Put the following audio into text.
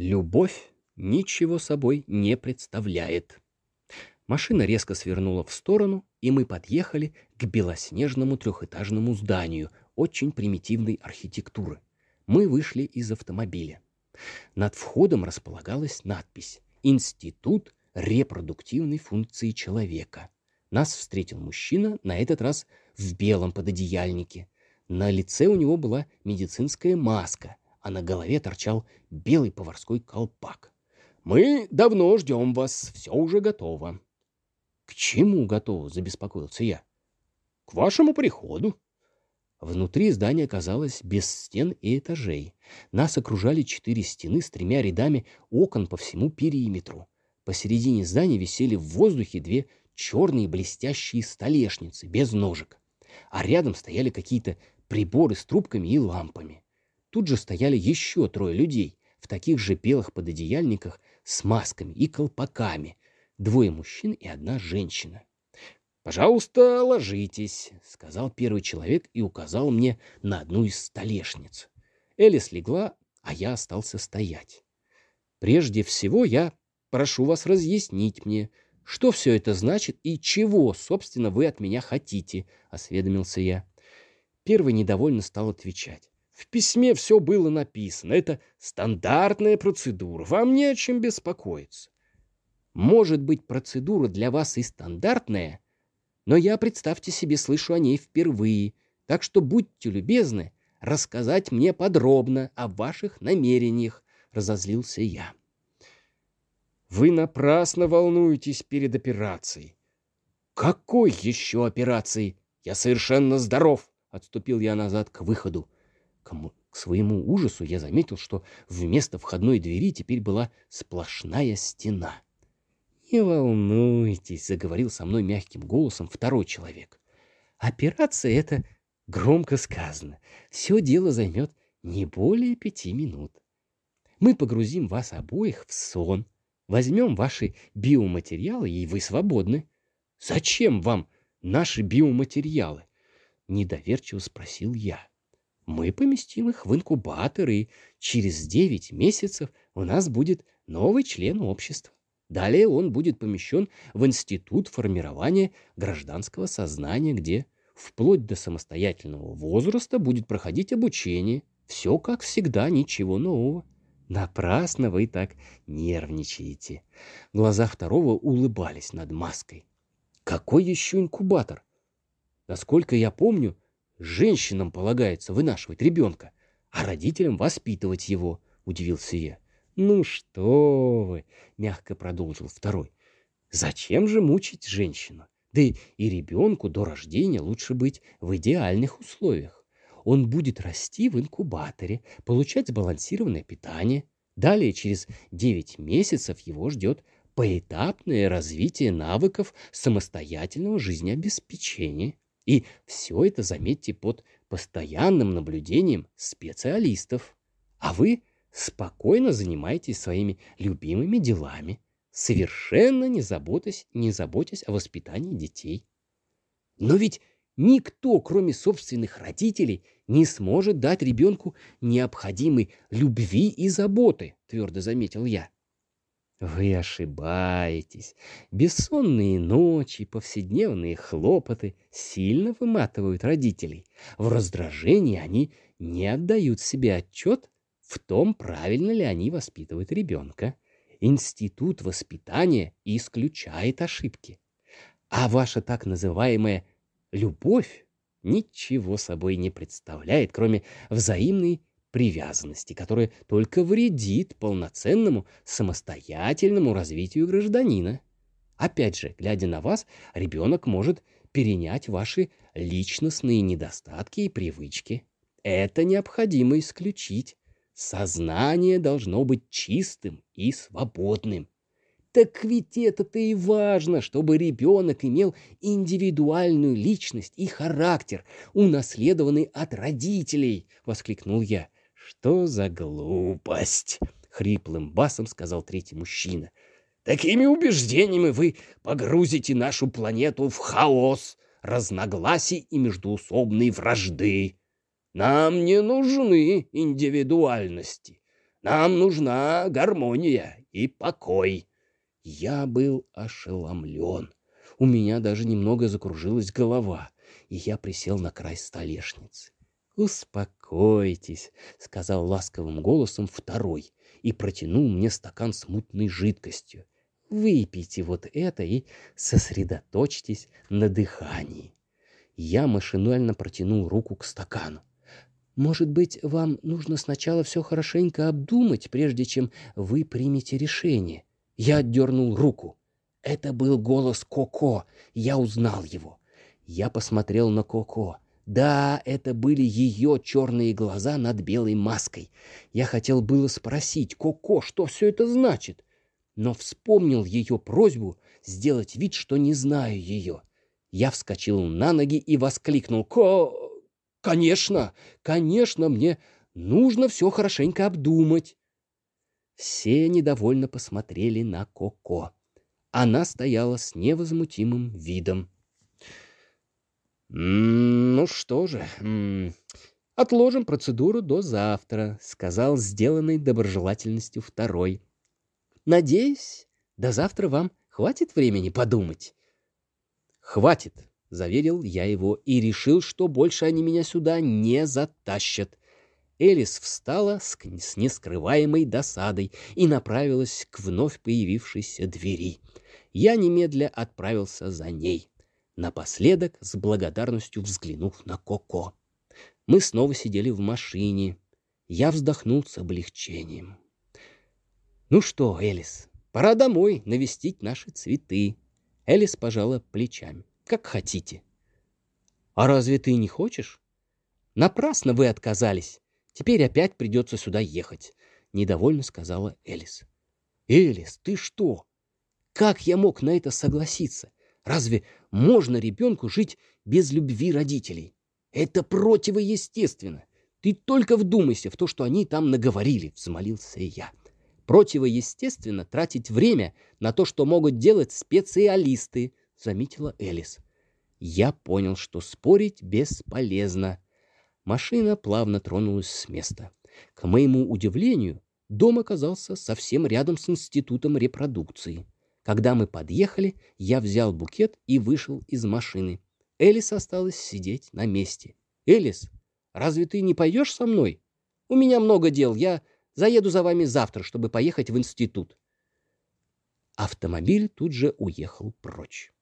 Любовь ничего собой не представляет. Машина резко свернула в сторону, и мы подъехали к белоснежному трехэтажному зданию очень примитивной архитектуры. Мы вышли из автомобиля. Над входом располагалась надпись «Институт репродуктивной функции человека». Нас встретил мужчина, на этот раз в белом пододеяльнике. На лице у него была медицинская маска, а на голове торчал белый поварской колпак. «Мы давно ждем вас, все уже готово». «К чему готово?» — забеспокоился я. «К вашему приходу». Внутри здание оказалось без стен и этажей. Нас окружали четыре стены с тремя рядами окон по всему периметру. Посередине здания висели в воздухе две черные блестящие столешницы без ножек, а рядом стояли какие-то приборы с трубками и лампами. Тут же стояли еще трое людей в таких же белых пододеяльниках с масками и колпаками, двое мужчин и одна женщина. «Пожалуйста, ложитесь», — сказал первый человек и указал мне на одну из столешниц. Элис легла, а я остался стоять. «Прежде всего я прошу вас разъяснить мне, что все это значит и чего, собственно, вы от меня хотите?» — осведомился я. Первый недовольно стал отвечать. «В письме все было написано. Это стандартная процедура. Вам не о чем беспокоиться. Может быть, процедура для вас и стандартная, но я, представьте себе, слышу о ней впервые. Так что будьте любезны рассказать мне подробно о ваших намерениях», — разозлился я. Вы напрасно волнуетесь перед операцией. Какой еще операцией? Я совершенно здоров, отступил я назад к выходу. К своему ужасу я заметил, что вместо входной двери теперь была сплошная стена. «Не волнуйтесь», — заговорил со мной мягким голосом второй человек. «Операция — это громко сказано. Все дело займет не более пяти минут. Мы погрузим вас обоих в сон, Возьмем ваши биоматериалы, и вы свободны. Зачем вам наши биоматериалы? Недоверчиво спросил я. Мы поместим их в инкубатор, и через 9 месяцев у нас будет новый член общества. Далее он будет помещен в Институт формирования гражданского сознания, где вплоть до самостоятельного возраста будет проходить обучение. Все как всегда, ничего нового. Напрасно вы так нервничаете. Глаза второго улыбались над маской. Какой еще инкубатор? Насколько я помню, женщинам полагается вынашивать ребенка, а родителям воспитывать его, удивился я. Ну что вы, мягко продолжил второй. Зачем же мучить женщину? Да и, ребенку до рождения лучше быть в идеальных условиях он будет расти в инкубаторе, получать сбалансированное питание. Далее, через 9 месяцев, его ждет поэтапное развитие навыков самостоятельного жизнеобеспечения. И все это, заметьте, под постоянным наблюдением специалистов. А вы спокойно занимаетесь своими любимыми делами, совершенно не заботясь, не заботясь о воспитании детей. Но ведь Никто, кроме собственных родителей, не сможет дать ребенку необходимой любви и заботы, твердо заметил я. Вы ошибаетесь. Бессонные ночи, повседневные хлопоты сильно выматывают родителей. В раздражении они не отдают себе отчет в том, правильно ли они воспитывают ребенка. Институт воспитания исключает ошибки. А ваша так называемая Любовь ничего собой не представляет, кроме взаимной привязанности, которая только вредит полноценному самостоятельному развитию гражданина. Опять же, глядя на вас, ребенок может перенять ваши личностные недостатки и привычки. Это необходимо исключить. Сознание должно быть чистым и свободным. Так ведь это-то и важно, чтобы ребенок имел индивидуальную личность и характер, унаследованный от родителей, — воскликнул я. — Что за глупость? — хриплым басом сказал третий мужчина. — Такими убеждениями вы погрузите нашу планету в хаос, разногласий и междуусобной вражды. Нам не нужны индивидуальности. Нам нужна гармония и покой. Я был ошеломлен. У меня даже немного закружилась голова, и я присел на край столешницы. «Успокойтесь», — сказал ласковым голосом второй и протянул мне стакан с мутной жидкостью. «Выпейте вот это и сосредоточьтесь на дыхании». Я машинально протянул руку к стакану. «Может быть, вам нужно сначала все хорошенько обдумать, прежде чем вы примете решение?» Я отдернул руку. Это был голос Коко. Я узнал его. Я посмотрел на Коко. Да, это были ее черные глаза над белой маской. Я хотел было спросить, Коко, что все это значит? Но вспомнил ее просьбу сделать вид, что не знаю ее. Я вскочил на ноги и воскликнул. «Ко... Конечно, конечно, мне нужно все хорошенько обдумать». Все недовольно посмотрели на Коко. Она стояла с невозмутимым видом. «Ну что же, отложим процедуру до завтра», — сказал сделанный доброжелательностью второй. «Надеюсь, до завтра вам хватит времени подумать». «Хватит», — заверил я его и решил, что больше они меня сюда не затащат. Элис встала с, с нескрываемой досадой и направилась к вновь появившейся двери. Я немедля отправился за ней, напоследок с благодарностью взглянув на Коко. Мы снова сидели в машине. Я вздохнул с облегчением. «Ну что, Элис, пора домой навестить наши цветы», Элис пожала плечами. «Как хотите». «А разве ты не хочешь?» «Напрасно вы отказались. Теперь опять придется сюда ехать», — недовольно сказала Элис. «Элис, ты что? Как я мог на это согласиться? Разве можно ребенку жить без любви родителей? Это противоестественно. Ты только вдумайся в то, что они там наговорили», — взмолился я. Противоестественно тратить время на то, что могут делать специалисты, заметила Элис. Я понял, что спорить бесполезно. Машина плавно тронулась с места. К моему удивлению, дом оказался совсем рядом с институтом репродукции. Когда мы подъехали, я взял букет и вышел из машины. Элис осталась сидеть на месте. «Элис, разве ты не пойдешь со мной? У меня много дел, я Заеду за вами завтра, чтобы поехать в институт. Автомобиль тут же уехал прочь.